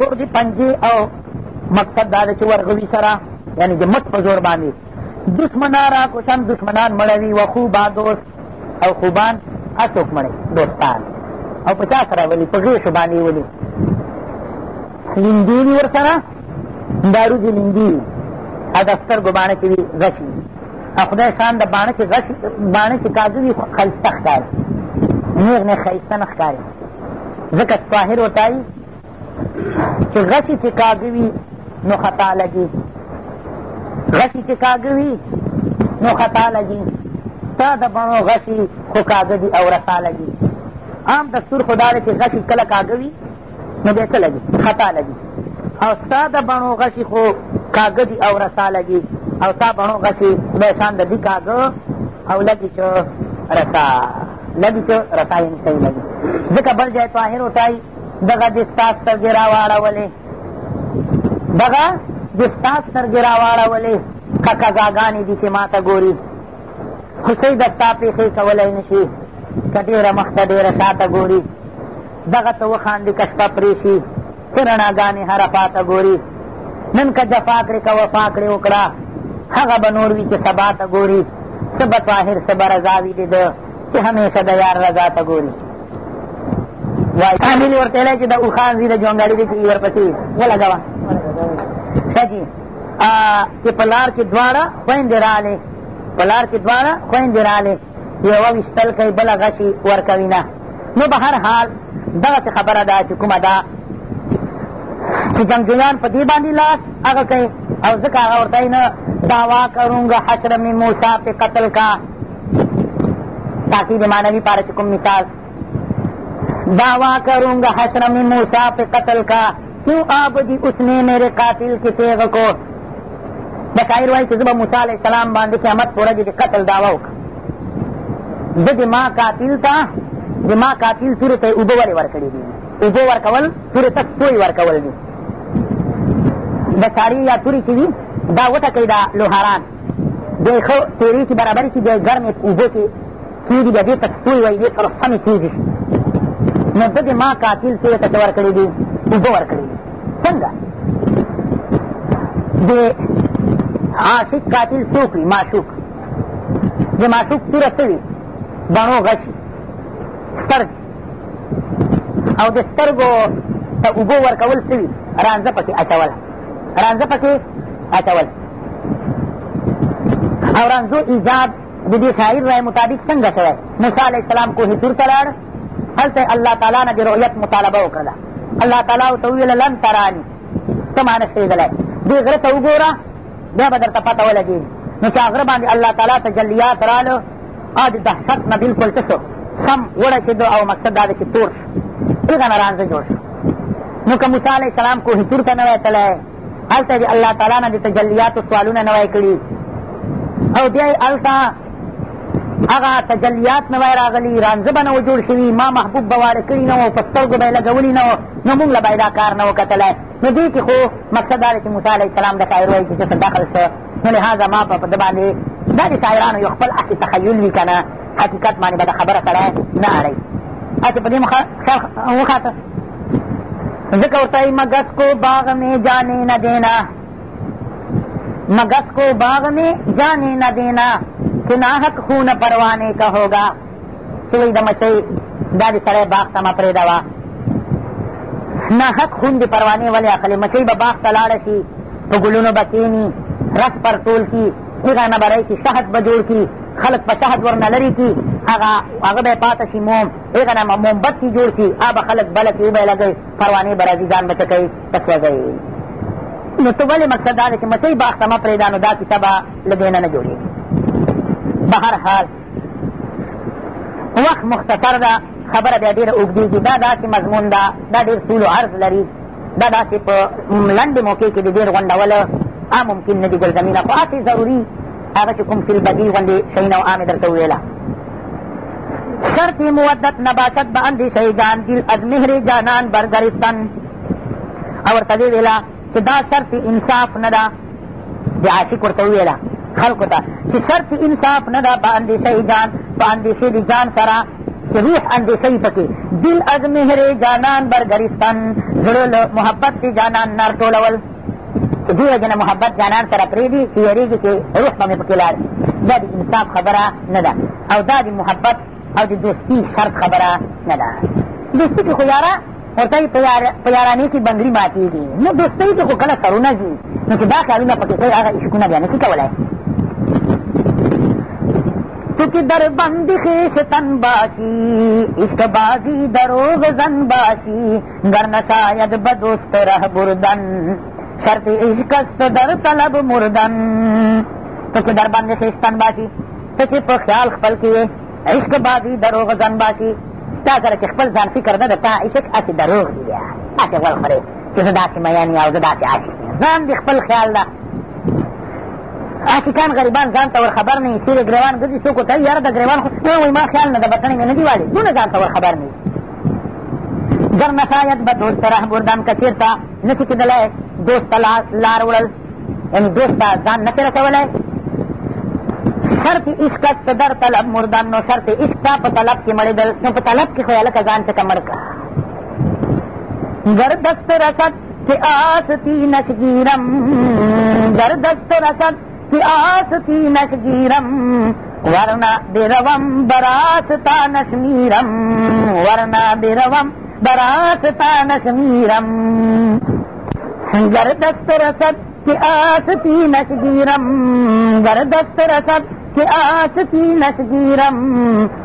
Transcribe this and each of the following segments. زور دی پنجې او مقصد دا ده چې ورغوي سره یعنی د مټ په زور باندې دشمنا را کشن دشمنان مړوي و خوبا دوست او خوبان هڅوک مړی دوستان او په چا سره ولي په غیشو باندې ولي لیندې وي ورسره دارو دې لیندې وي او د سترګو باڼه چې وي غش وي او خدای شان د باڼه چې غش باڼه چې کاږه وي ښایسته ښکاري نیغ نه ښایسته نه ښکاري ځکه طاهر ورته چې غسی چې کاږه وي نو خطا لګي غسی چې کاږه وي نو خطا لګي تا د بڼو غسی خو کاږه دي او رسا لګي عام دستور خو دا دی چې غسی کله کاږه وي نو بیا څه لګي خطا لګي او ستا د بڼو غسی خو کاږه دي او رسا لګي او تا بڼو غسی خدای شان د دې کاږه او لګي چې رسا لګي چې رسا یعنې صحیح لګي ځکه بل ځای طاهر وټایي دغه دې ستا سترګې را واړولې دغه دې ستا سترګې را واړولې که قضاګانې دي چې ما ته ګوري خو صحیح د ستا پېښې کولی نه شي که ډېره مخته ډېره شاته ګوري دغه ته وخاندي که شپه پرې شي چې رڼاګانې هره خوا ته ګوري نن که جفا کړې که وفا کړې وکړه هغه به نور وي چې سبا ته ګوري څه به طاهر څه به رضا وي د ده چې همیشه د یار رضا ته ګوري وایي کامل ورته ویلی چې د اوښان زي د جونګړي دی چې ورپسې ولګوه ښه جي چې په لار کې دواړه خویندې راغلې په لار کې دواړه خویندې راغلې یوه ویشتل کوي بله غشي ورکوي نه نو به هر حال دغسې خبره ده چې کومه ده چې جنګجویان په دې باندې لاس هغه کوي او ځکه هغه ورته نه دعوا کرونګه حشر مې موسی پې قتل کا تاکید معنوي پاره چې کوم مثال दावा करूंगा हसरम मूसा पे कत्ल का क्यों आबदी उसने मेरे कातिल की तेग को बसाइर वाई चुजब मूसा सलाम बांधे क्यामत पूरा जी कत्ल दावा होगा जब माँ कातिल था जब माँ कातिल तुरंत उबो वाले वर करी दी उबो वर कवल तुरंत सोई वर कवल दी बसारी या तुरी चीजी दावत कई दा लोहारान देखो तेरी की बराबरी की गर्म उबो की चीज बजे तक सोई वही सर समी चीज نو ده ما قاتل څه ته څه ورکړي دي اوبه ورکړي دي څنګه د عاشق قاتل څوک وي معشوق د معشوق توره څه وي بڼو غشي سترګ او د سترګو ته اوبه ورکول څه وي رانځه پکې اچوله رانځه پکې اچول او رانځو ایجاد د دې شاعر رای مطابق څنګه شوی موسی علیه السلام کوهې تور ته لاړ هلته الله تعالی نه د رؤیت مطالبه وکړله الله تعالی ورته وویله لن تراني ته ما نه ښېدلی دې غره ته وګوره بیا به درته پته ولګېږي نو چې هغه باندې الله تعالی تجلیات راله او د دهشت نه بلکل څه شو سم وړچېده او مقصد دا دی چې تور شو هغه نه رانځه جوړ شو نو که موسی علیه السلام کوهي تور ته نه وی تللی هلته د الله تعالی نه د تجلیاتو سوالونه نه وی کړي او بیا یې هلته هغه تجلیات نه وی راغلي رانځه به نه و جوړ شوي ما محبوب به واړه کړي نه و په سترګو به یې لګولي نه و نو موږ له به دا کار نه و کتلی نو دې کښې خو مقصد دا دی چې موسی علیه السلام د شاعر وایي چې چېرته دخل شه نو لهذا ما په ده باندې دا د شاعرانو یو خپل هسې تخیل وي که نه حقیقت باندې به د خبره سړی نه اړوي هسې په دې مخه وخاته ذکر ورته مگس کو باغ میں جانے نہ دینا مگس کو باغ میں جانے نہ دینا سناحت خون پروانے کا ہوگا چوی د مچۍ دا د سړی باغ ته مه پرېږده وه ناحق خون د پروانې ولې اخلې مچۍ به باغ ته لاړه شي په ګلونو به کښېني رس پر ټول کي تیغه نه به راشي شهد به جوړ کړي خلک په شهد ورنه لرې کړي هغه هغه به یې پاته شي موم هغه نه مومبتي جوړ شي هغه به خلک بله کښې وبه یې لګوي پروانې به را ځي ځان به څه کوي تسوځوي نو ته ولې مقصد دا دی چې مچۍ باغ ته مه پرېږده نو دا کیسه به له دې نه نه جوړېږي به هر حال وخت مختصر ده خبره بیا ډېره اوږدېږي دا داسې مضمون ده دا ډېر طول و عرض لري دا داسې په لنډې موقع کښې د ډېر غونډوله آ ممکن نه دي ګلزمینه خو هسې ضروري هغه چې کوم فیلبدي غوندې شیونه عامې در ته وویله شرط مودت نباشد به اندیشه جان دل از مهر جانان برگرفتن او ورته ویې ویله چې دا شرط انصاف نه ده د عاشق ورته وویله خلقو ته چې شرط انصاف نه ده په اندیشه جان په اندیشې د جان سره چې روح اندیشهی پکې دل از مهر جانان برګریستن زړه له محبت د جانان نار ټولول چې دې وجې نه محبت جانان سره پرېږدي چې یېرېږي چې روح به مې پکې لاړ دا د انصاف خبره نه ده او دا د محبت او د دوستي شرط خبره نه ده دوستي کښې خو یاره ورته یې په یارانې کښې بنګړي ماتېږي نو دوستۍ کښې خو کله سرونه ځي نو چې دا خیالونه پکې کوي هغه عشقونه بیا نه شي کولی تو که در بند خیشتن باشی عشق بازی دروغ زن باشی گر نشاید بدوست ره بردن شرط عشق است در طلب مردن تو که در بند خیشتن باشی ته چې په خیال خپل کې عشق بازی دروغ زن باشي تا سره چې خپل ځان فکر نه ده تا عشق هسې دروغ دي بیا هسې غول خورې چې زه داسې میان یا او زه داسې عاشق یم ځان دې خپل خیال ده عاشقان غریبان ځان ته ورخبر نه وي سیر ګریوان ګرځي څوک ورته یاره د ګریوان خو وایي ما خیال نه ده بطنې مې نه دي واړې دونه ځان ته ورخبر نه وي گر نشاید به دوست ره بردم که چېرته نشي کېدلی دوست ته لار وړل یعنې دوست ته ځان نشي رسولی شرط عشق است در طلب مردن نو شرط عشق تا په طلب کې مړېدل نو په طلب کې خو یې هلکه ځان څکه مړ کړه گر دست رسد چې آستي نشګیرم گر دست رسد کی آس تھی نشگیرم ورنہ بیروم براستا نشمیرم ورنہ بیروم براستا نشمیرم گر دست رسد کی آس تھی نشگیرم گر دست رسد آستی نشگیرم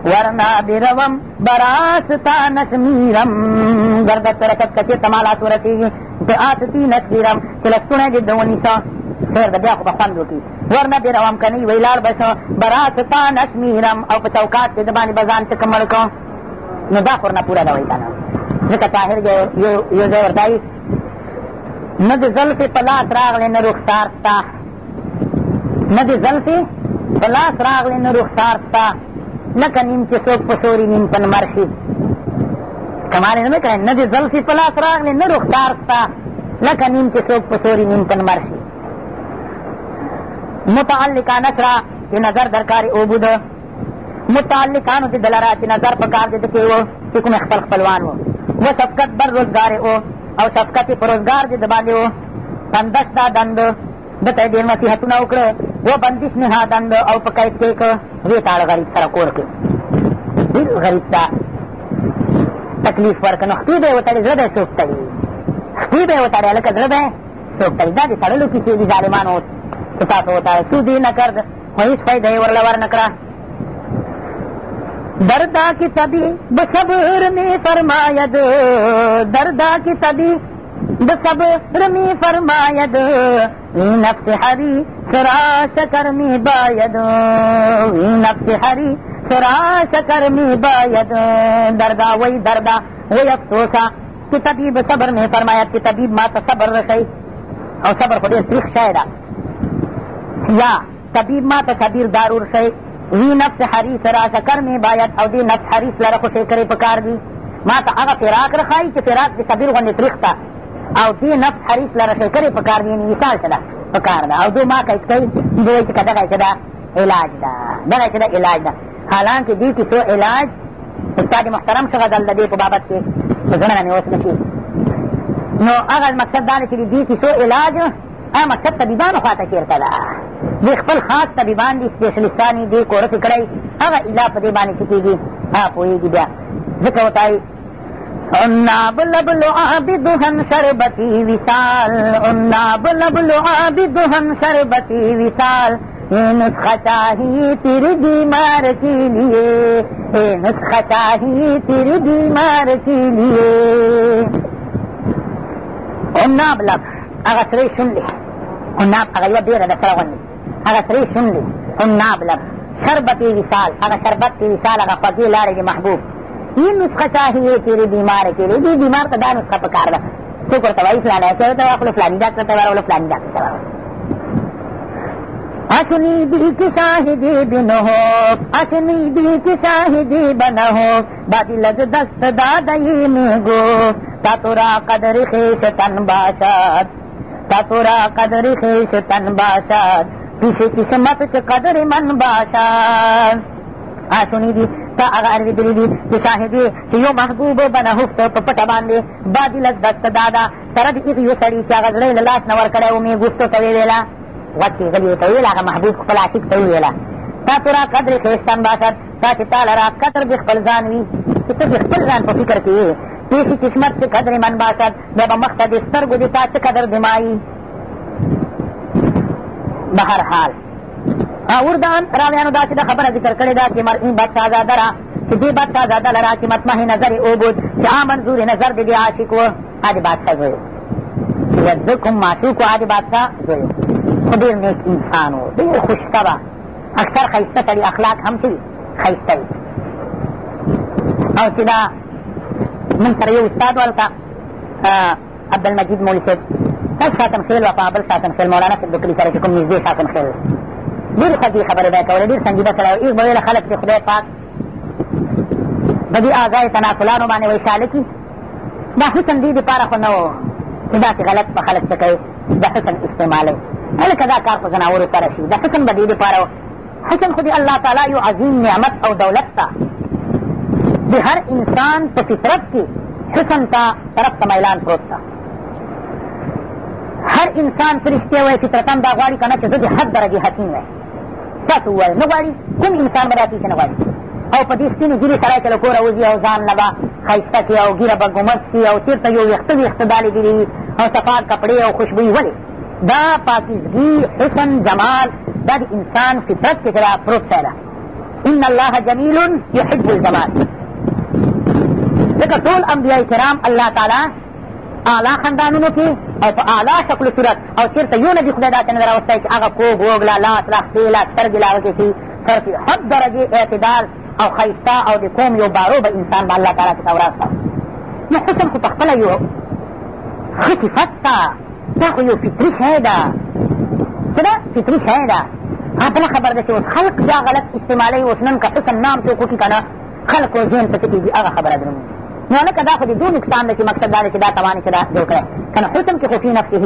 ورنا بروم براستا نشمیرم گردت ترکت کچه تمالا سورسی که آستی نشگیرم چه لستونه جد ونیسا خیر ده بیا خو به خوند وکړي ورنه بې روام که نه وي ولاړ به شه براستا نشمیرم او په چوکات کښې ده باندې به ځان څه کمړ کړو نو دا خو نه پوره ده وایي که نه ځکه طاهر یو ځای ورته وایي نه د زلفې په لاس راغلی نه رخسار شته نه د زلفې په لاس راغلې نه رخسار ستا لکه نیم چې څوک په سوري نیم په لمر شي کمالې نه کوې نه دې زل سي په لاس راغلې نه رخسار ستا لکه نیم چې څوک په سوري نیم په لمر شي متعلقه نشره چې نظر درکارې اوبو ده متعلقانو دې د لره چې نظر په کار دې د کې و چې کومې خپل خپلوان و و شفقت بر روزګارې و او شفقت یې په روزګار دې د باندې و پندش دا دند ده ته یې ډېر نصیحتونه وکړه و بندش نه دند او په قید کې که وې تاړه غریب سره کور کې ډېر غریب ته تکلیف ورکړه نو خپې به یې وتړې زړه به یې څوک تړي خپې به یې وتړې هلکه زړه به یې څوک تړي دا د تړلو کیسې دي ظالمانو چې تاسو وتړه څو دې نه کرد خو هېڅ فایده یې ورله ور نه کړه دردا کی تبھی بصبر میں فرماید دردا کی تبھی بصبر میں فرماید وی نفس حری سرا شکر می باید وی نفس حری سرا شکر می باید دردا وی دردا وی افسوسا کہ طبیب صبر میں فرمایا کہ طبیب ماتا صبر رسی او صبر خود تریخ شای دا یا طبیب ماتا صبیر دارور شای وی نفس حریص را شکر میں باید او دی نفس حریص لره خوشی کرے پکار دی ماتا اغا فراق رخائی چی فراق دی صبیر غنی تریخ تا او دې نفس حریص لره ښېګرې په کار دي یعنې وصال چې ده په کار ده او دو ما قید کوي دوی وایي چې که دغه چې ده علاج ده دغه چې ده علاج ده حالانکې دې کیسو علاج استاد محترم څه غزل د دې په بابت کښې په زړه نه مې اوس نه نو هغه مقصد دا دی چې د دې کیسو علاج هغه مقصد طبیبانو خوا ته چېرته ده دوی خپل خاص طبیبان دي سپېشلستان یې دې کورسې کړی هغه علاج په دې باندې چې کېږي هغه پوهېږي بیا ځکه ورته الناب لبل عابد ہم شربتی وصال الناب لبل عابد ہم شربتی وصال یہ نسخہ چاہیے تیری بیمار کے لیے یہ نسخہ چاہیے تیری بیمار کے لیے الناب لب هغه سړی شون دی الناب هغه یوه بېره ده سره غوندې هغه سړی شون دی الناب لب شربت یې وصال هغه شربت یې وصال هغه خوږې لارې د محبوب ये नुस्खा चाहिए तेरे बीमार के लिए भी बीमार का दा नुस्खा पकार दा सो करता भाई ऐसे होता है अपने फलानी जात करता है फलानी जात करता है दी की शाहिदी बिन हो असनी दी की शाहिदी बन हो बादी लज दस्त दादई में गो ततुरा कदर खेस तन बासाद ततुरा कदर खेस तन बासाद किसे किस्मत कदर मन बासाद आ सुनी दी تا هغه اورېدلي دي چې شاهدې چې یو محبوب به نهفته په پټه باندې بادي لس دسته دا ده سره د هغې یو سړي چې هغه زړه یې له لاس نه ورکړی و مې ګوفتو ته ویویله غوږ کې غلي ورته وویل هغه محبوب خپل عاشق ته وویله تا تو را قدرې ښایستن باشد تا چې تا لرا قدر د خپل ځان وي چې ته د خپل ځان په فکر کې یې پیشي قسمت چې قدرې من باشد بیا به مخته د سترګو د تا څه قدر دمایي به هر حال اوردان راویانو داسې د خبره ذکر کړې ده چې مرئی بدشاه زاده را چې دې بدشاه زاده لره چې مطمح نظر یې وبود چې آ منظور نظر د دې عاشق و عادي بادشاه زوی چې زه کوم معشوق و عادي بادشاه زوی خو ډېر نیک انسان و ډېر خوشطبه اکثر ښایسته سړي اخلاق هم څه وي ښایسته وي او چې دا من سره یو استاد ولته عبدالمجید مولي صاحب دا ساتن خیل وفا بل ساتن خیل مولانا صاحب د کلي سره چې کوم نږدې ساتن خیل ډېرې خوږې خبرې به یې کولې ډېر سنجیده سړی و ایغ به ویله خلک چې خدای پاک په دې اعضای تناسلانو باندې ویشاله کړي دا حسن دې دپاره خو نه و چې داسې غلط به خلک څه کوي د حسن استعمالوي هلکه دا کار خو زناورو سره شي د حسن به دې دپاره حسن خو د الله تعالی یو عظیم نعمت او دولت ته د هر انسان په فطرت کې حسن ته طرف ته میلان پروت ته هر انسان فرشتې وای فطرتن دا غواړي که نه چې زه د حد درجې حسین وای تاسو ووایئ نه غواړي کوم انسان به داسې چې نه غواړي او په دې سپینې ږیرې سړی چې له کوره وځي او ځان نه به ښایسته کړي او ږیره به ګمس کړي او چېرته یو ویښته ویښته دا لیدلي وي او صفا کپړې او خوشبویي ولې دا پاکیزګي حسن جمال دا د انسان فطرت کښې چې دا پروت شی ده ان الله جمیل یحب الجمال ځکه ټول انبیا کرام الله تعالی اعلی خاندانونو کې او په اعلی شکل صورت او چېرته یو نه دي خدای داسې نه راوستی چې هغه کوږ وږ لا لاس لا خپې لا سترګې لا وږې شي تر چې حد درجې اعتدال او ښایسته او د کوم یو بارو به با انسان به الله تعالی څخه وراسته نو حسن خو پخپله یو ښه صفت ده دا خو یو فطري شی ده څه ده فطري شی ده بله خبر ده چې اوس خلق دا غلط استعمالوي اوس نن که حسن نام څوک وکړي که نه خلق و ذهن پسې کېږي هغه خبره درنوي نو لکه دا خو د دې نقصان ده چې مقصد دا ده چې دا توان چې دا جوړ کړی که نه حسن کې خو في نفسه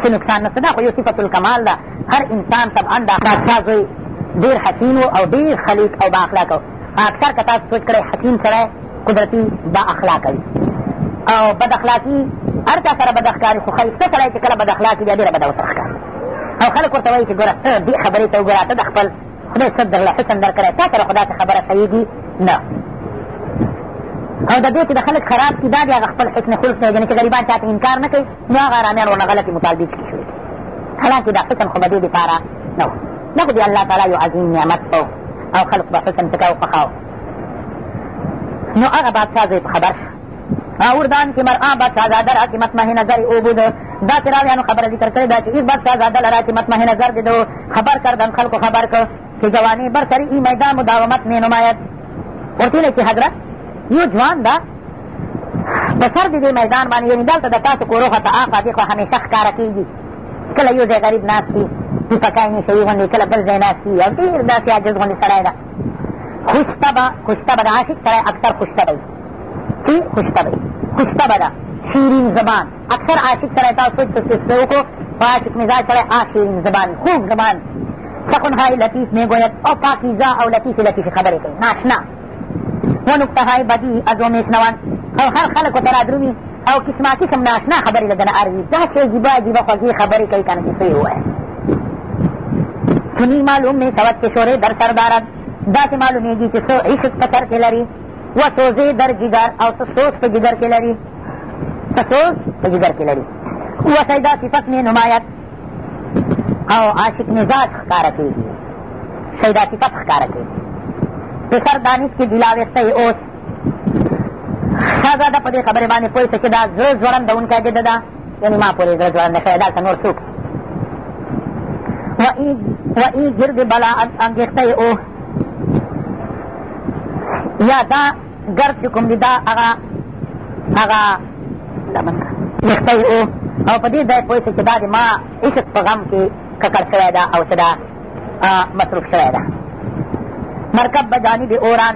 څه نقصان نشته دا خو یو صفت الکمال ده هر انسان طبعا د بادشاه زوی ډېر حسین او ډېر خلیق او با اخلاق و اکثر که تاسو سوچ کړی حسین سړی قدرتي با اخلاق وي او بد اخلاقي هر چا سره بد ښکاري خو ښایسته سړی چې کله بد اخلاقي بیا ډېره بده ورسره ښکاري او خلک ورته وایي چې ګوره ته دې خبرې ته وګوره ته د خپل خدای څه درله حسن درکړی تا سره خو داسې خبره صحیح دي نه او د دې چې د خلک خراب کي دا د هغه خپل حسن خلق دی یعنې چې غریبان چا ته انکار نه کوي نو هغه ارامیان ورنه غلطې مطالبې کړي شوې حالانکې دا حسن خو به دې دپاره نه و دا خو د الله تعالی یو عظیم نعمت و او خلق به حسن څه کو خوښاو نو هغه بادشاه زوی په خبر شو اوردان کې مرآ بادشاهزاده را چې مطمح نظر اوبود داسې راویانو خبره ذکر کړې ده چې هېڅ بادشاهزاده لرا چې مطمح نظر دې دو خبر کردن خلکو خبر کړ چې جوانی بر سری ای میدان مداومت می نماید ورته چې حضرت یو ځوان ده په سر د دې میدان باندې یعنې دلته د تاسو کوروخه ته اخوا دېخوا همیشه ښکاره کېږي کله یو ځای غریب ناست وي ټوپکی نشوي غوندې کله بل ځای ناست وي او ډېر داسې عاجز غوندې سړی ده خوشطبه خوشطبه د عاشق سړی اکثر خوشطبه وي چې خوشطبه وي خوشطبه ده شیرین زبان اکثر عاشق سړی تاسو سوچ تصویر کو په عاشق مزاج سړی آ شیرین زبان خوږ زبان سخنهای لطیف میں گوید او پاکیزه او لطیف لطیف خبرې کوي ناشنا و نکته های بدی از و میشنون خلخل خلکو ته رادرومي او قسما قسم ناشنا خبرې له دنه اړوي داسې عجیبه عجیبه خوږې خبرې کوي که نه چې څه یې ووایه کني معلوم مې شود چې شورې در سر دارد داسې معلومېږي چې څه عشق په سر کې لري و سوزې در جګر او څه سوز په جګر کې لري څه سوز په جګر کې لري و سیدا صفت مې نمایت او عاشق مزاج ښکاره کېږي سیدا صفت ښکاره کېږي پسر دانش کې ګیلاوېستی اوس شهزاده په دې خبرې باندې پوه شه چې دا زړه ځوړندونکی دی ده ده یعنې ما پورې زړه ځوړنده ښی دلته نور څوک و ای ګرد بلا انګېښتی اوه یا دا ګرد چې کوم دي دا هغه هغه یختی اوه او په دې ځای پوه شه چې دا د ما عشق په غم کې ککړ شوی ده او چې دا مصروف شوی ده مرکب به جانب اوران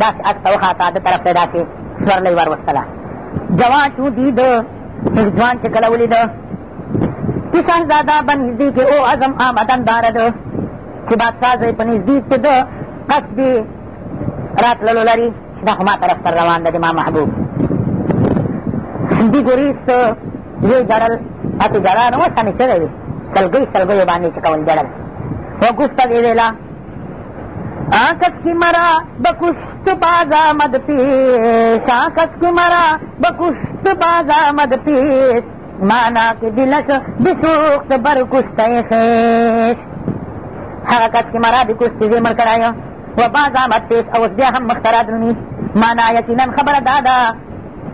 داسې اک ته وخاته ده طرف ته داسې سورلی ور وستله جوان چون دیده ځوان چې کله ولیده چې شهزاده به نږدې کې او عظم آمدن دارد چې بادشاه زی په نږدې کې ده قصدې راتللو لري دا خو ما طرف تر روان ده د ما محبوب دی ګوریست یې جړل اتې جړه نه وه سمې چغې وې سلګۍ سلګیو باندې چې کول جړل وګفته ویې ویله آکس کی مرا بکشت باز آمد پیش آکس کی مرا بکشت باز آمد پیش مانا که دلش بسوخت بر کشته خیش هغه کس چې مرا د کشتې زیمړ کړی و باز آمد پیش اوس بیا هم مخته رادروني مانا یقینا خبره دا ده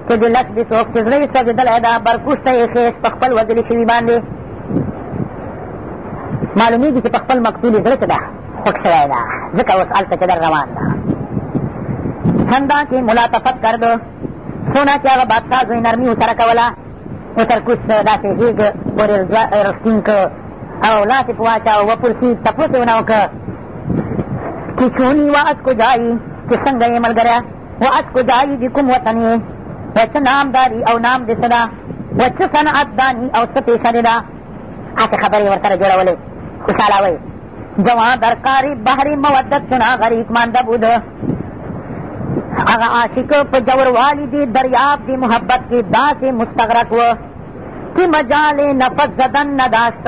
چې د لس د څوک چې زړه یې سوځېدلی ده بر کشته یې خیش په خپل وزلې شوي باندې معلومېږي چې په خپل مقتول یې زړه څه ده پټ سوی ده ځکه اوس هلته چې در روان ده چندانکې ملاتفت کرد څونه چې هغه بادشاه زوی نرمي ورسره کوله وترکوس داسې غېږ پورې رښتین که او لاس یې په واچاو وپرسي تپوس یې ونه وکړه چې چوني و از کجایي چې څنګه یې ملګری و از کجایي د کوم وطن یې و څه نامداري او نام دې څه ده و څه صنعت داني او څه پیشه دې ده هسې خبرې ورسره جوړولې خوشحالوئ جوان درکاری بحری مودت سنا غریق مانده بود اغا عاشق په جوروالی دی دریاب دی محبت کی داسی مستغرق و کی مجال نفس زدن نداشت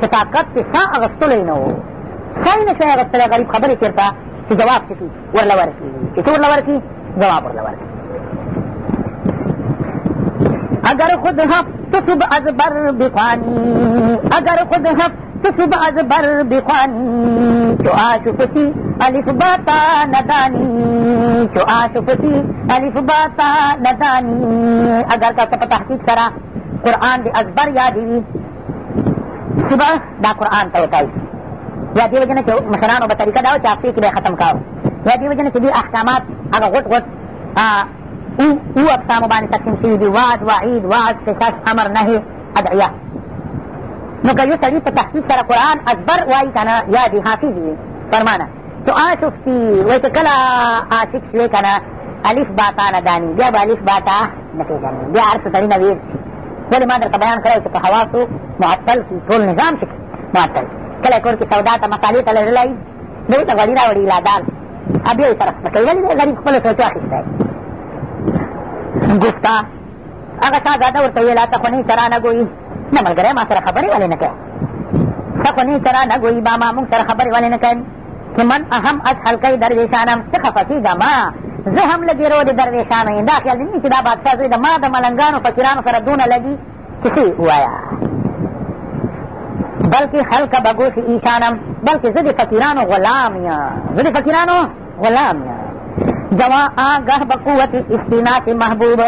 چې طاقت کې سا اغستلی نه و سا یې نشوی اغستلی غریب خبرې چېرته چې جواب څه کي ورله ورکړي چې څه ورله ورکړي جواب ورله ورکړي اگر خود هفت صبح از بر بخوانی اگر خود هفت تسب از بر بخوانی چو آشفتی الف باتا ندانی چو آشفتی الف باتا ندانی اگر کا سپا تحقیق سرا قرآن دی از بر یادی وی صبح دا قرآن توتائی یا دی وجنه چې مشرانو به طریقه دا و چې هفتې کې به ختم کاو یا دې وجې نه چې دوی احکامات هغه غټ غټ او اقسامو باندې تقسیم شوي دي وعد وعید وعظ قصص امر نهي ادعیه نو که یو سړي په تحقیق سره قرآن اکبر وایي که نه یا دې حافظ وي فرمانه تو عاشق سي وایي چې کله عاشق شوې که نه الف با تا نه داني بیا به الف با تا نه پېژني بیا هر څه سړي نه ویر شي ولې ما درته بیان کړی چې په حواسو معطل کړي ټول نظام چې معطل کله کور کې سودا ته مصالې ته لرلی دوی ته غوړي را وړي لادال بیا یې طرف نه کوي ولې غریب خپله سوچو اخېستی ګفتا هغه شهزاده ورته ویل هلته خو نه چرانه ګویي نه ملګری ما سره خبرې ولې نه کوې سخونې سره نه ګویي باما موږ سره خبرې ولې نه کوې چې من اهم از حلقې درویشانم څه خفه کېږه ما زه هم له ګیرو د درویشانو یم دا خیال نه چې دا بادشاه زوی د ما د ملنګانو فقیرانو سره دونه لګي چې څه ووایه بلکې خلقه به ګوسې ایشانم بلکې زه د فقیرانو غلام یم زه د فقیرانو غلام یم جوا آگه بقوت استیناس محبوب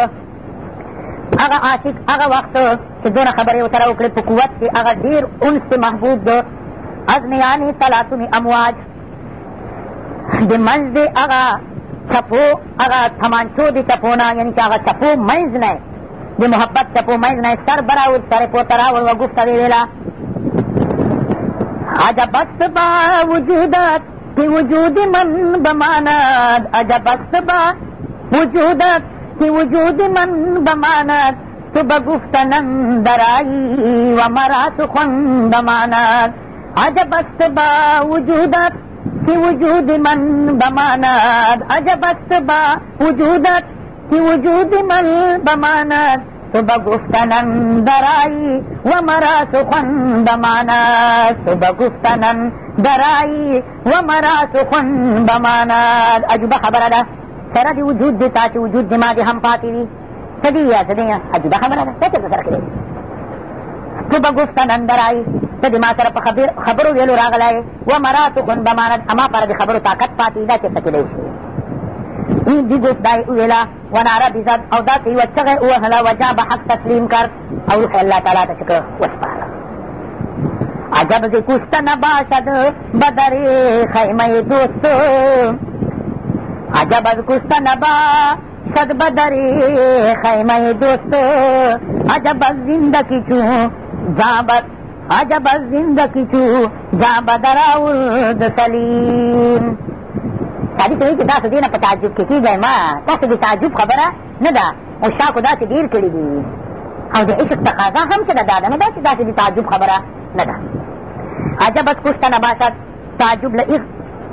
هغه عاشق هغه وخت چې دونه خبرې ورسره وکړې په قوت کې هغه ډېر انس محبوب د عزم یعنې تلاتمې امواج د منځ د هغه چپو هغه تمانچو د چپو نه یعنې چې هغه چپو منځ نه د محبت چپو منځ نه سر به راول سر یې پورته راول و ګفته ویې ویله عجب است با وجودت که وجود من بماند عجب است با وجودت که وجود من بماند تو بگفتنم درایی و مرا تو خون بماند عجب است با وجودت که وجود من بماند عجب است با وجودت که وجود من بماند تو بگفتنم درایی و مرا سخن بماند تو بگفتنم درایی و مرا سخن بماند عجبه خبره ده سره د وجود دی تا چې وجود زما دې هم پاتې وي څه دي یا څه دي عجیبه خبره ده څه چېرته سره کېدای شي تو به گفتن اندر آئی ته د ما سره په خبرو ویلو راغلی یې ومراتقن بمانت اما پره د خبرو طاقت پاتې دا چېرته کېدای شي این دی گفت دای اویلا وناره بزد او داسې یوه چغې ووهله وجا به حق تسلیم کرد او روح الله تعالی ته چې وسپاره عجب ز کوشته نه باشد بدر خیمه دوست عجب از کشتن با صد بدری خیمه دوست عجب از زندگی چو جابت عجب از زندگی چو جابه در آورد سلیم سړي ته وایي چې تاسو دې نه په تعجب کې کېږئ ما تاسو د تعجب خبره نه ده مشاکو داسې ډېر کړي دي او د عشق تقاضا هم چې ده دا ده نه ده چې داسې د تعجب خبره نه ده عجبت کشتنه باشد تعجب له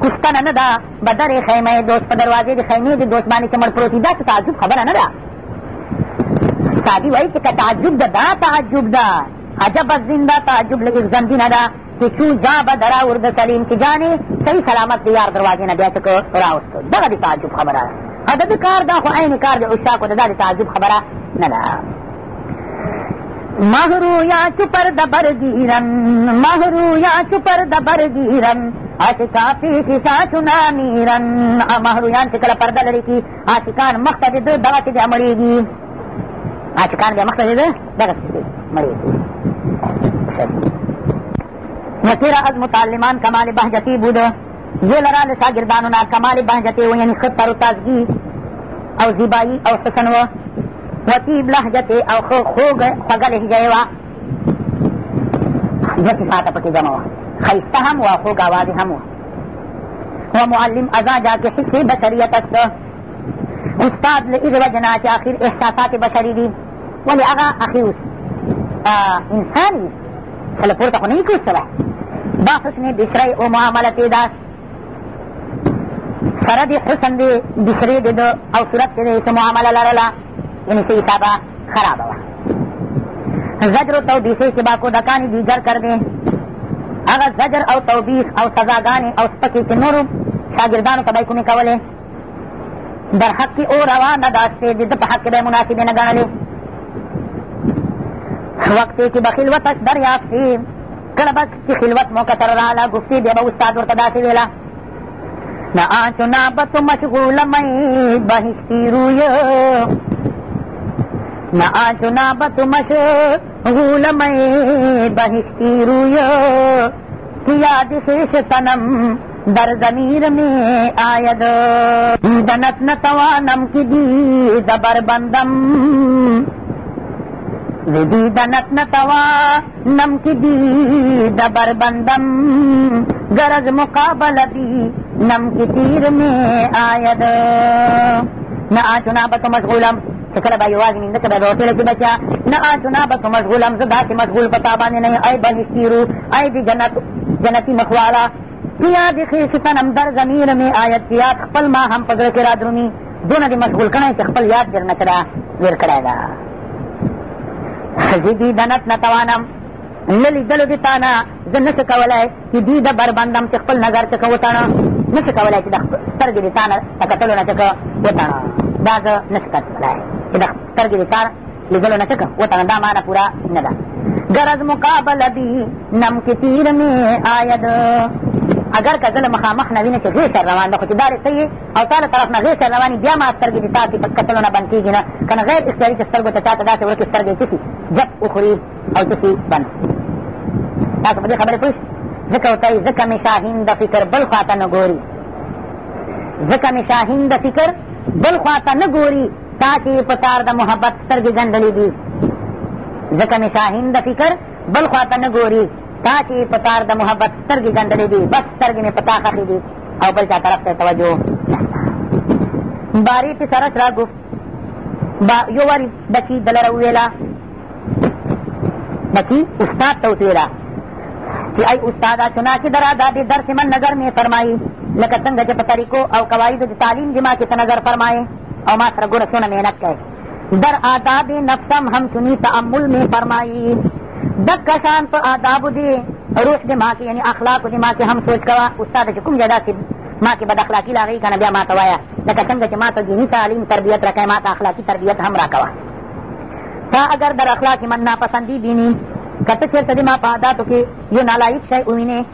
پوښتنه نه ده به درې خیمه دوست په دروازې د خیمې د دوست باندې چې مړ پروت دا چې تعجب خبره نه ده سادي وایي چې که تعجب ده دا تعجب ده عجب زنده تعجب لږ زندینه ده چې چو جا به د راورده سلیم چې جانې صحیح سلامت د یار دروازې نه بیا چې راوستو دغه د تعجب خبره ده او د ده کار دا خو عین کار د عشاقو ده دا د تعجب خبره نه ده مغرو یا چپر دبر گیرن مغرو یا چپر دبر گیرن عاشقافی شیشا چنا میرن محرویان چې کله پرده لري کي عاشقان مخته د ده دغسې بیا مړېږي عاشقان بیا مخته د ده دغسې مړېږي وکیره از متعلمان کمال بهجتی بوده یه لرا له شاګردانو نه کمال بهجتی و یعنې ښه تر تازګي او زیبایی او حسن و وطیب لهجتې او ښه خوږه خوږه لهجه یې وه دوه صفاته پکې جمع وه خیسته هم و خوږ اواز هم و و معلم ازا جا کې حسې بشریت است استاد له هغې وجې نه چې اخر احساسات بشري دي ولې هغه اخي اوس انسان وي سله پورته خو نه وي کوز سوی با حسن بسری و معاملتې دا سره د حسن د بسرې د ده او صورت کې د څه معامله لرله یعنې څه حسابه خرابه وه زجر و تودیسې چې با کو دکانې دیگر کردې هغه زجر او توبیخ او سزاګانې او سپکې چې نورو شاګردانو ته به یې کومې کولې در حق کې او روا نه داسې د ده په حق کې به یې مناسبې نه ګڼلې وقتې چې به خلوتش دریافت شي کله به چې خلوت مو کتر راله گفتي بیا به استاد ورته داسې ویله نه آنچو نابت مشغول مئی بهشتی رویه نه آشنا به تو مشو غولمه بهشتی رویا که یاد تنم در ضمیر می آید دیدنت نتوانم که دیدبر بندم دیدنت نتوانم که دیدبر بندم گرز مقابل دی نم کی تیر میں آید نہ آشنا بس مشغولم چې کله به یوازې مې ځکه به به ورته چې بچا نه آشنا بس مشغولم زه داسې مشغول په تا باندې نه یم ای بهشتي رو ای د جنت جنتي مخ والا تو یاد خي ستنم در ضمیر مې آیت چې یاد خپل ما هم په زړه کې را درومي دونه دې مشغول کړی چې خپل یاد در نه کړه ویر کړی ده زه دې جنت نه توانم نه لیدلو دې تا نه زه نهشو کولی چې دې د بربندم چې خپل نظر چکه وتاڼه نهشو کولی چې د سترګې دې تا نه د کتلو نه چکه وتاڼه دا زه نهشو کتلی چې د سترګې د کار لیدلو نه څه که وتنه دا معنا پوره نه ده گرز مقابله بی نم کې تیر مې آید اگر که زه له مخامخ نه وینه چې غېږ سر روان ده خو چې دارې ته او تا له طرف نه غېږ سر روان یي بیا ما سترګې د تا په کتلو نه بند کېږي نه که نه غیر اختیاري چې سترګو ته چا ته داسې وړه چې سترګې څه شي جب وخوري او څه شي بند شي تاسو په دې خبرې پوه ځکه ورته وایي ځکه مې شاهین د فکر بل خواته نه ګوري ځکه مې شاهین د فکر بل خواته نه ګوري تا چې په تار د محبت سترګې ګنډلې دي ځکه مې شاهین د فکر بل خواته نه ګوري تا چې په تار د محبت سترګې ګنډلې دي بس سترګې مې په تا ښخې دي او بل چا طرف ته توجه باری پې سرش را ګفت یو وارې بچي دلره وویله بچی استاد ته وتویله چې ای استاده چنانچې در آزادې درس من نظر مې فرمایي لکه څنګه چې په طریقو او قواعدو د تعلیم جما کې ته نظر فرمایې او ما سره ګوره څونه محنت کوې در آداب نفسم همچني تعمل مې فرمایي دک کسان په آدابو دي روح د ما کې یعنې اخلاقو د ما کې هم سوچ کوه استاده چې کوم ځای داسې ما کې بد اخلاقي لاغوي که نه بیا ما ته وایه لکه څنګه چې ما ته دیني تعلیم تربیت راکوې ما ته اخلاقي تربیت هم راکوه تا اگر در اخلاق من ناپسندی بینی که ته چېرته د ما په عاداتو کې یو نالایق شی ووینې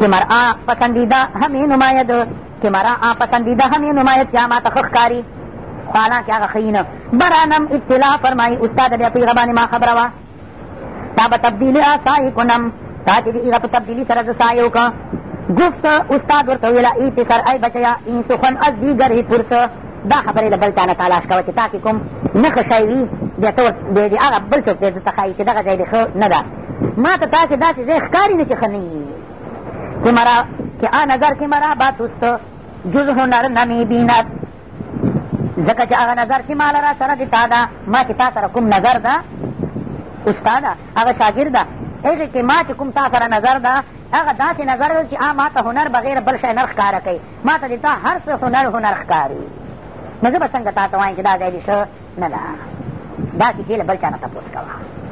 که مرآ پسندیده همې نماید که مرا آپسندیده همین نماید چه ما ته ښه ښکاري خو حالانکې هغه ښیي نه برانم اطلاع فرمایي استاده بیا په هغه باندې ما خبره وه تا به تبدیلي را سایې کنم تا چې د هغه په تبدیلي سره زه سایې وکړه گفت استاد ورته وویله ای پسر ای بچیا این سخن از دیگرې پرسه دا خبرې له بل چا نه تلاش کوه چې تا کې کوم نه ښه شی وي بیا ته بیا دې هغه بل څوک دی درته ښایي چې دغه ځای دې ښه نه ده ما ته تاسې داسې ځای ښکاري نه چې ښه نه وي چې مرا که آن اگر که مرا با توست جز هنر نمی بیند ځکه چې هغه نظر چې ما لره سره د تا ده ما چې تا سره کوم نظر ده استاده هغه شاګرده هغې چې ما چې کوم تا سره نظر ده هغه داسې نظر دی چې ما ته هنر بغیر بل شی نه ښکاره کوي ما ته د تا هر څه هنر هنر ښکاري نو زه به څنګه تا ته وایم چې دا ځای دې ښه نه ده داسې شی له بل چا نه تپوس کوه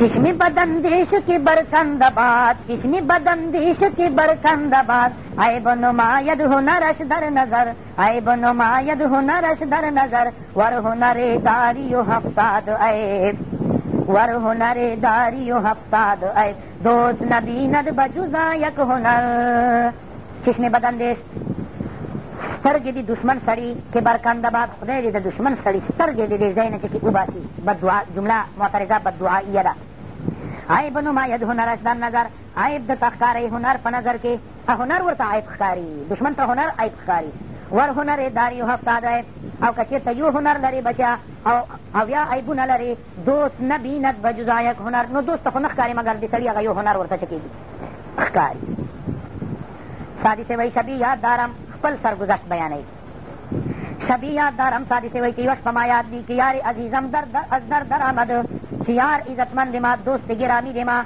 چشمی بدن دیش کی برکند آباد چشمی بدن دیش کی برکند آباد عیب نماید هنرش در نظر عیب نماید هنرش در نظر ور هنر داری و هفتاد عیب ور هنر داری و هفتاد عیب دوست نبیند بجوزا یک هنر چشم بدن دیش سترګې دي دشمن سړي کې برکند آباد خدای دې د دشمن سړي سترګې دې دې ځای نه چې کې وباسي بد جمله معترضه بد دعایه ده عیب نماید هنرش در نظر عیب د تخکاری هنر په نظر کې هنر ورته عیب ښکاري دشمن ته هنر عیب ښکاري ور هنر داریو هفته دی او که چېرته یو هنر لري بچه او او یا عیبونه لري دوست نه بیند به جزا یک هنر نو دوست ته خو نه ښکاري مګر د سړي هغه یو هنر ورته څه کېږي ښکاري سادي صاحب وایي شبي یاد دارم خپل سرګذشت بیانوي شبی یاد دارم سادی سے ویچی وش پما یاد دی که یاری عزیزم در در از در در آمد که یار عزتمند ما دوست گرامی ما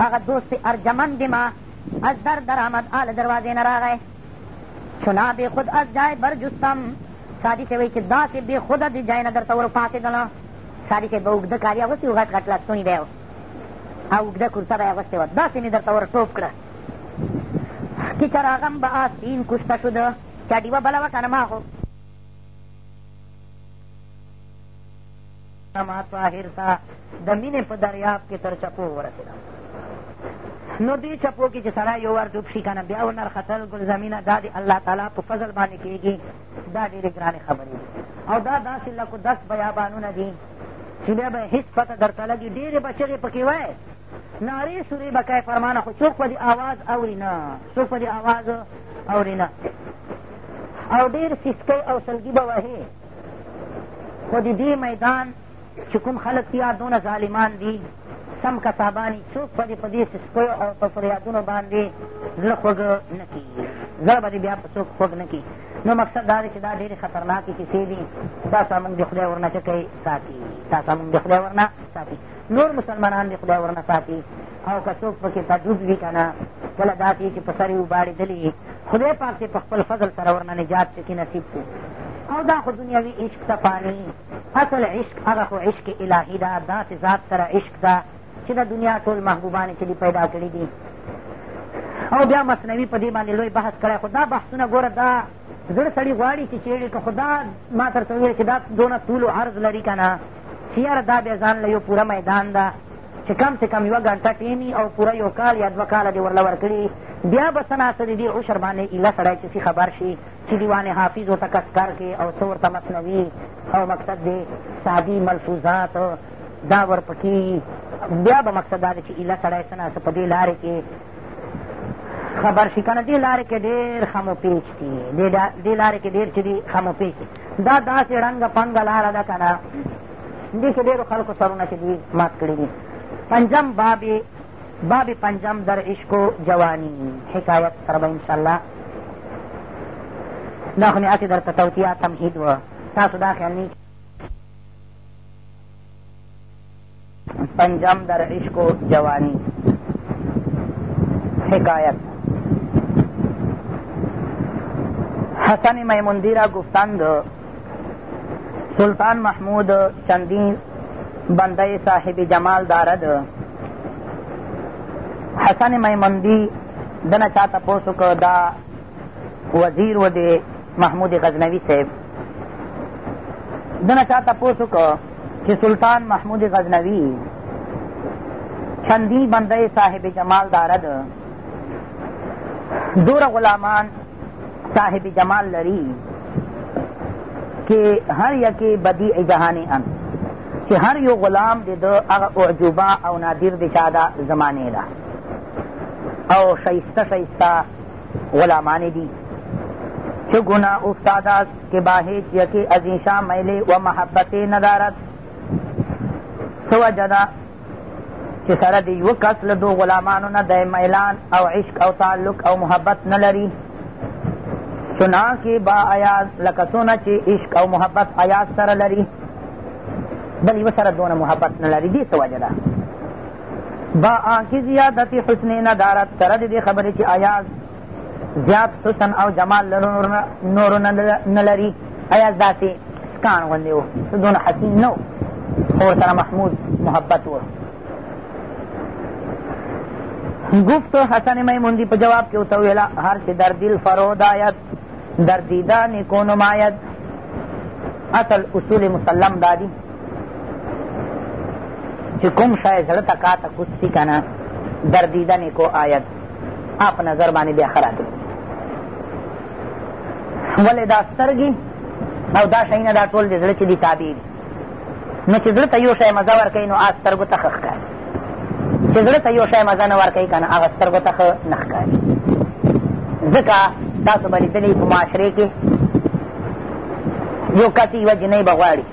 هغه دوست ارجمند ما از در درآمد آل دروازه نه راغی چنا بې خود از جای برجستم سادي صاحب وایي چې داسې بې خوده د جای نه درته ورپاڅېدله سادي صاحب به اوږده کالي اغوستي وو غټ غټ لستوڼي به یې او اوږده کرسه به یې اغوستې وه داسې مې درته ور ټوپ کړه که چراغم به آستین کوشته شده چا ډیوه بله وکنه ما خو ما طاهر تا د مینې په دریاب کې تر چپو ورسېدم نو دې چپو کې چې سړی یو ور ډوب شي که نه بیا ورنرختل ګلزمینه دا د الله تعالی په فضل باندې کېږي دا ډېرې ګرانې خبرې دي او دا داسې لکو دس بیابانونه دي چې بیا به هېڅ پته درته لګي ډېرې به چغې پکې وایې نارې سورې به کوې فرمانه خو څوک به دې اواز اوري نه څوک به دې اواز اوري نه او ډېر سیسکۍ او سلګي به وهې خو د دې میدان چې کوم خلک یا دونه ظالمان دي سم کسابانی څوک به دې په دې سسپیو او په فریادونو باندې زړه خوږ نه کېږي زړه به دې بیا په څوک خوږ نه کېږي نو مقصد دا دی چې دا ډېرې خطرناکې کیسې دي دا سمونږ د خدای ورنه څه کوي ساتي دا سمونږ د خدای ورنه ساتي نور مسلمانان د خدای ورنه ساتي او که څوک پکې تجوب وي که نه کله داسې چې په سر یې وباړېدلي خدای پاک دې په خپل فضل سره ورنه نجات چکې نصیب کړو او دا خو دنیاوي عشق ته فاني اصل عشق هغه خو عشق الهي ده داسې ذات سره عشق ده چې د دنیا ټول محبوبانې چې دي پیدا کړي دي او بیا مصنوي په دې باندې لوی بحث کړی خو دا بحثونه ګوره دا زړه سړي غواړي چې چېړي که خو دا ما درته وویل چې دا دونه طول و عرض لري که نه چې یاره دا بیا ځان له یو پوره میدان ده چې کم سې کم یوه ګنټه ټیم او پوره یو کال یا دوه کاله دې ورله ورکړي بیا به څه ناڅه د دې عشر باندې ایله سړی چې خبر شي چې دیوان حافظ ورته کس کر کې او څه ورته مصنوي او مقصد دی سادي ملفوظات دا ورپکې بیا به مقصد دا دی چې ایله سړی څه ناڅه په دې لارې کې خبر شي که نه دې لارې کې ډېر خم و پیچ دي دې لارې کې ډېر چې دي خم و پیچ دا داسې ړنګه پنګه لاره ده که نه دې کې ډېرو خلکو سرونه چې دي مات کړي دي پنجم باب باب پنجم در عشق و جوانی حکایت سره به انشاءالله دا خو مې هسې درته توتیا تمهید و تاسو دا خیال نه پنجم در عشق و جوانی حکایت حسن میموندی را گفتند سلطان محمود چندین بنده صاحب جمال دارد حسن میموندی دنه چا تپوس که دا وزیر و دی محمود غزنوي صاحب دنه چا تپوس وکړه چې سلطان محمود غزنوي چندی بنده صاحب جمال دارد دور غلامان صاحب جمال لري کې هر یکی بدیع جهانی ان چې هر یو غلام د ده هغه اعجوبه او نادر د چا ده زمانې ده او شایسته شایسته غلامانې دي چه گناه افتاده است که با هیچ یکی از اینشا میلی و محبتی ندارد سوجده چې سره د یوه کس له دو غلامانو نه د میلان او عشق او تعلق او محبت نه لري چنانکې با عیاز لکه څونه چې عشق او محبت عیاز سره لري بل یوه سره دونه محبت نه لري دې څه وجه ده با آنکې زیادتې حسنې ندارت سره د دې خبرې چې عیاز زیات حسن او جمال نورو نه لري آیا داسې سکان غوندې و څه دونه حسین نه و خو ورسره محمود محبت و گفت حسن میموندی په جواب کې ورته وویله هر چې در دل فرود آید در دیده نیکو نماید اصل اصول مسلم دا دي چې کوم شی زړه ته کاته کوڅ شي که نه در دیده نیکو آید آپ نظر باندې بیا ښه راغلي ولې دا سترګې او دا شیونه دا ټول د زړه چې دي تابع دي نو چې زړه ته یو شی مزه ورکوي نو هغه سترګو ته ښه ښکاري چې زړه ته یو شی مزه نه ورکوي که نه هغه سترګو ته ښه نه ښکاري ځکه تاسو به لیدلي په معاشرې کې یو کس یوه جنۍ به غواړي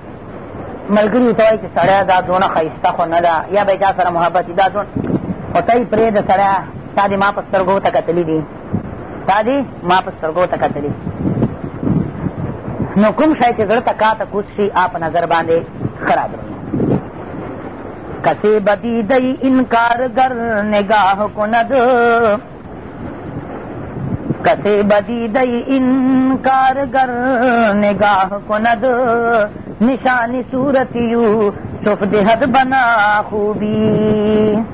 ملګري ورته وایي چې سړی دا دونه ښایسته خو نه ده یا به یې چا سره محبت وي دا دون خو ته یې پرېږده سړیه تا دې ما په سترګو ته کتلي دي تا دې ما په سترګو ته کتلي નકુમ થાય છે ગળતા કાત કુશી આપના ગરબાને ખરાબ કસે બદી દઈ ઇનકાર ગર નિગાહ કુનદ કસે બદી દઈ ઇનકાર ગર નિગાહ કુનદ નિશાની સુરતિયું સુફ દેહદ બના ખૂબી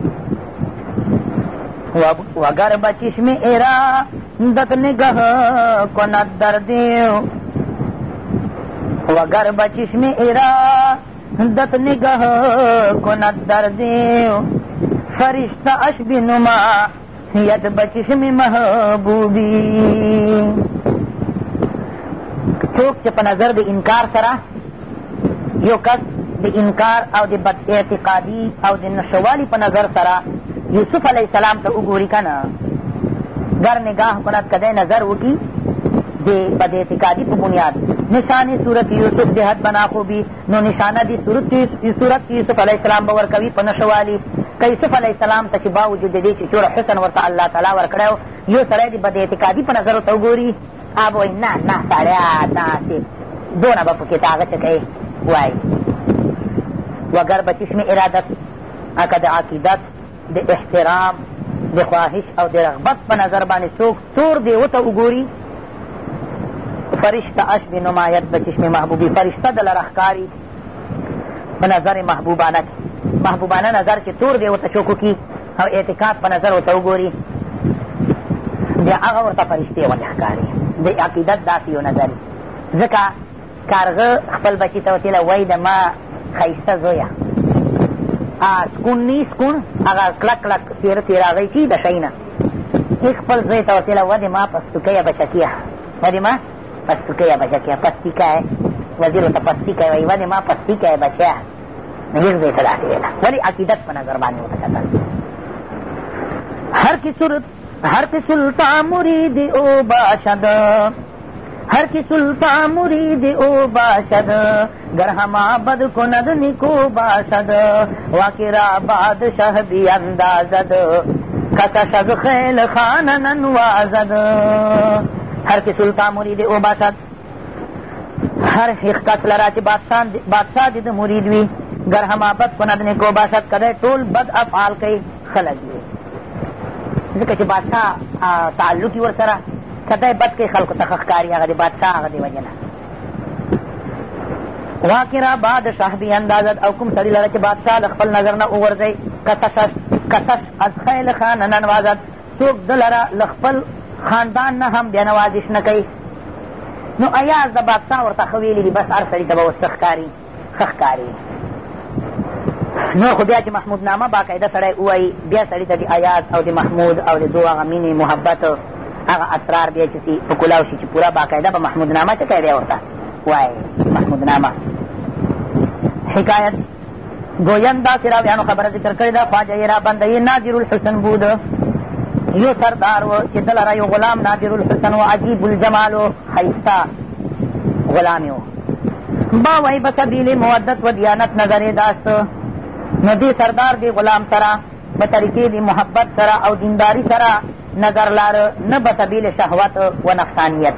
વગર બચિશ મે એરા દત નિગહ કુનદ દર્દેવ وگر بچش می را دت نگه کند در دیو فرشته اش بنما یت بچشم محبوبی څوک چې په نظر د انکار سره یو کس د انکار او د بد اعتقادي او د نشوالي په نظر سره یوسف علیه السلام ته وګوري که نه ګر نګاه کند کدی نظر وکړي د بد اعتقادي په بنیاد نشانی صورت یوسف جهت بنا خوبی نو نشانه دی صورت صورت یوسف علیه السلام به ورکوي په نښه والي که یوسف علیه السلام ته چې باوجود د دې چې څومره حسن ورته الله تعالی ورکړی یو سړی دې بد اعتقادي په نظر ورته وګوري هغه به وایي نه نه سړیا داسې دونه به پکې ته هغه څه کوې وایي وګر به چشم ارادت هکه د عقیدت د احترام د خواهش او د رغبت په نظر باندې څوک تور دې ورته وګوري فرشته اش به نماید به چشم محبوبی فرشته دلره ښکاري په نظر محبوبانه کې محبوبانه نظر چې تور دی ورته چوکو کي او اعتقاد په نظر ورته وګوري بیا هغه ورته فرشتې غوندې ښکاري د عقیدت داسې یو نظر ځکه کارغه خپل بچي ته وتیله وای د ما ښایسته زویه سکون نی سکون هغه کلک کلک تېره تېره هغوی چي د شی نه هېڅ خپل زوی ته وتیله ودې ما پستوکیه بچکیه ودې ما पस्तुके या बचक्या पस्तिका आहे वजीर होता पस्तिका आहे वैवाने मा पस्तिका आहे बच्या हेच बेसड आलेला वरी अकिदत पण गरबाने होता त्याचा हर की सुरत हर की सुलता मुरीद ओ बाशद हर की सुलता मुरीद ओ बाशद गर हमा बद कुनद निको बाशद वाकिरा बादशाह भी अंदाजद कसशग खैल खान ननवाजद هر کې سلطان مرید وباسد هر حقیقت لرا چې بادشاه دې د مرید وي ګر حمابت کند نیکو باشد کدی ټول بد افعال کوي خلک وي ځکه چې بادشاه تعلق ور سره کدی بد کوي خلکو ته ښه ښکاري هغه د بادشاه هغه دې وجه نه واکره بعد شهبي اندازت او کوم سړي لره چې بادشاه د خپل نظر نه وغورځوي کسش از خیل خان ننوازت څوک ده لره له خپل خاندان نه هم بیا نوازش نه کوي نو ایاز د بادشاه ورته ښه ویلي دي بس هر سړي ته به اوس څه ښکاري ښه ښکاري نور خو بیا چې محمود نامه باقاعده سړی ووایي بیا سړي ته د ایاز او د محمود او د دو هغه مینې محبت هغه اسرار بیا چې سي په کلاو شي چې پوره باقاعده به محمود نامه څه کوي بیا ورته وایي محمود نامه حکایت گویم داسې راویانو خبره ذکر کړې ده خواجه یې رابندهیې ناظر الحسن بود یو سردار و چې ده لره یو غلام نادر الحسن و عجیب الجمال و ښایسته غلام و با وی به سبیل مودت و دیانت نظرې داست نو دې سردار دې غلام سره به طریقې د محبت سره او دینداری سره نظر لاره نه به سبیل شهوت و نفسانیت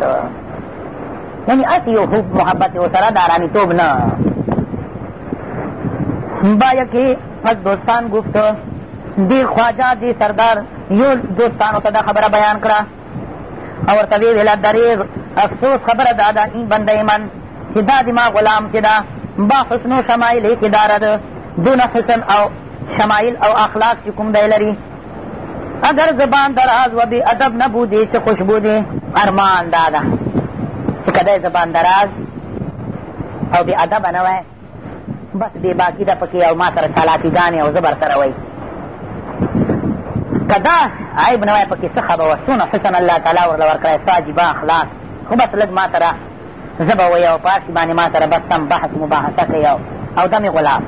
یعنی هسې یو خوب محبت و سره د آرامیتوب نه با یکې از دوستان گفت دې خواجه دې سردار یو دوستانو ته دا خبره بیان کړه او ورته ویې ویله دریغ افسوس خبره دا ده این بنده من چې دا زما غلام چې ده با حسن و شمایل یې چې داره ده دونه حسن او شمایل او اخلاق چې کوم دی لري اگر زبان دراز و بی ادب نبودی چه خوش بودی ارمان دادا چه کده زبان دراز او بی ادب نوی بس بی باکی دا پکی او ما سره چالاکی گانی او زبر سره وی که دا عیب نه وای پکې څه خبه وه څومره حسن الله تعالی ورله ورکړی څه عجیبه اخلاق خو بس لږ ما ته را زه به وی او په هر شي باندې ما ته بس سم بحث مباحثه کوي او او دمې غلام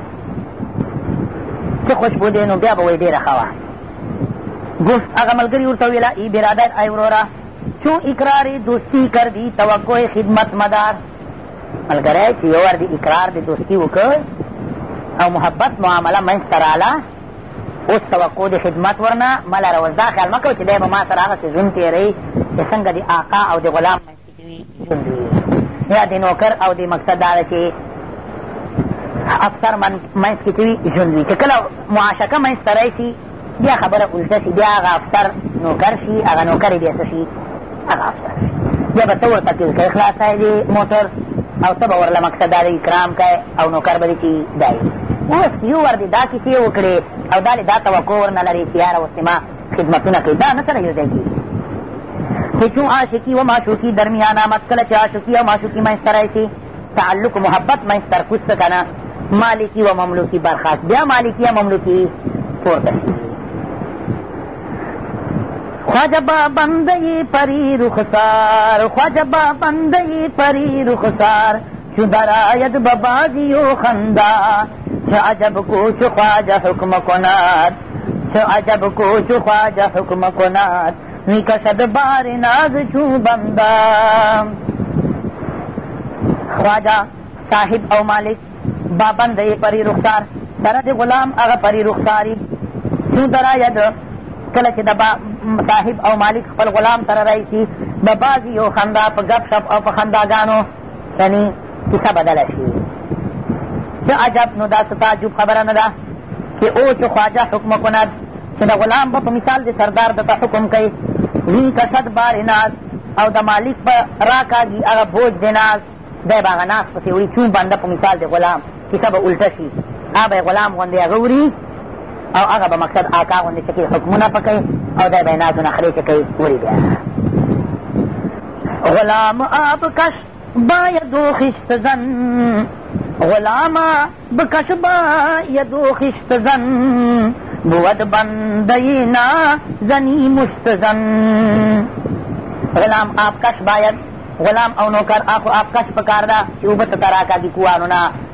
څه خوشبو دی نو بیا به وی ډېره ښه وه گفت هغه ملګري ورته وویله ای برادر ای ورورا چون اقرار دوستی کردی توقع خدمت مدار ملګری چې یو ور دې اقرار د دوستي وکړ او محبت معامله منځ ته راله اوس توقع د خدمت ورنه مه لروه دا خیال مه کوه چې دی به ما سره هغسې ژوند تېروي چې څنګه د آقا او د غلام منځ وي ژوند وي یا د نوکر او د مقصد دا ده چې افسر منځ کښې چې وي ژوند وي چې کله معاشقه منځ ته راشي بیا خبره الټه شي بیا هغه افسر نوکر شي هغه نوکر یې بیا څه شي هغه افسر شي بیا به ته ورته تېز کوې خلاصی دې موټر او ته به ورله مقصد دا دی اکرام کوې او نوکر به دې چې دی اوس یو ور دې دا کیسې وکړې او دا دا توقع ورنه لرې چې یاره اوس ما خدمتونه کوي دا نه سره یو ځای کېږي چې چون عاشقي و معشوقي درمیان آمد کله چې عاشقي او معشوقي منځ ته راشي تعلق محبت منځ تر کوڅ که نه مالکي و مملوکي برخاست بیا مالکي او مملوکي پورته شي خواجبا بندئی پری رخسار خواجبا بندئی پری رخسار چو درآید ببازی و خندا چه عجب کوچ خواجه حکم کند چه عجب کوچ خواجه حکم کند میکشد بار ناز چو بندا خواجه صاحب او مالک بابندئی پری رخسار سرد غلام اغا پری رخساری چو درآید کله چې د صاحب او مالک خپل غلام سره رایسي به بعضې یو خندا په ګپ شپ او په خنداګانو یعنې کیسه بدله شي څه عجب نو دا څه تعجب خبره نه ده چې او چې خواجه حکم کند چې د غلام به په مثال د سردار دته حکم کوي وی که صد بار ناز او د مالک به راکاږي هغه بوج د ناز دی به هغه ناز پسې وړي چون بنده په مثال د غلام کیسه به الټه شي هغه به غلام غوندې هغه وړي او هغه به مقصد اکا غوندې چې کوي حکمونه په کوي او دی به یې نازونه خرې چې کوي وري بیا غلام آبکش باید وخیست زن غلاما بکش باید وخیست زن بود بندینا زنی مستزن غلام آبکش باید غلام او نوکر آخو آبکش پکار دا چې اوبه ته تراکا دي کوانونه